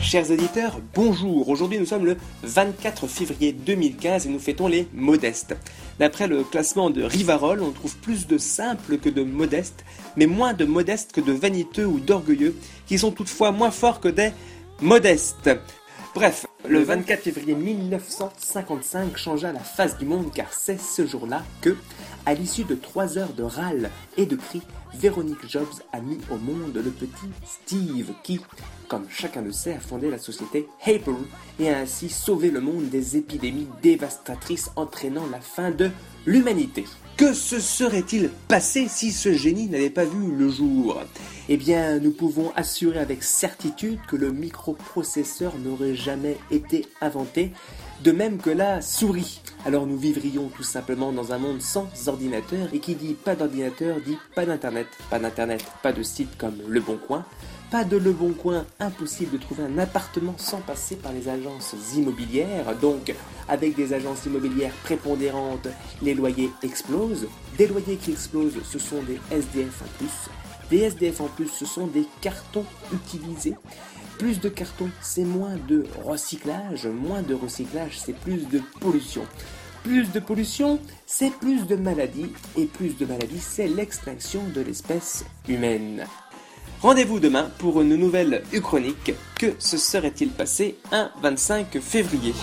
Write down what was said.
Chers auditeurs, bonjour. Aujourd'hui, nous sommes le 24 février 2015 et nous fêtons les modestes. D'après le classement de Rivarol, on trouve plus de simples que de modestes, mais moins de modestes que de vaniteux ou d'orgueilleux, qui sont toutefois moins forts que des modestes. Bref, le 24 février 1955 changea la face du monde car c'est ce jour-là que, à l'issue de trois heures de râles et de cris, Véronique Jobs a mis au monde le petit Steve qui, comme chacun le sait, a fondé la société Apple et a ainsi sauvé le monde des épidémies dévastatrices entraînant la fin de l'humanité. Que se serait-il passé si ce génie n'avait pas vu le jour? Eh bien, nous pouvons assurer avec certitude que le microprocesseur n'aurait jamais été inventé, de même que la souris. Alors nous vivrions tout simplement dans un monde sans ordinateur, et qui dit pas d'ordinateur dit pas d'internet. Pas d'internet, pas de site comme Le Bon Coin, pas de Le Bon Coin, impossible de trouver un appartement sans passer par les agences immobilières. Donc, avec des agences immobilières prépondérantes, les loyers explosent. Des loyers qui explosent, ce sont des SDF en plus. Des SDF en plus, ce sont des cartons utilisés. Plus de cartons, c'est moins de recyclage. Moins de recyclage, c'est plus de pollution. Plus de pollution, c'est plus de maladies. Et plus de maladies, c'est l'extinction de l'espèce humaine. Rendez-vous demain pour une nouvelle Uchronique. Que se serait-il passé un 25 février?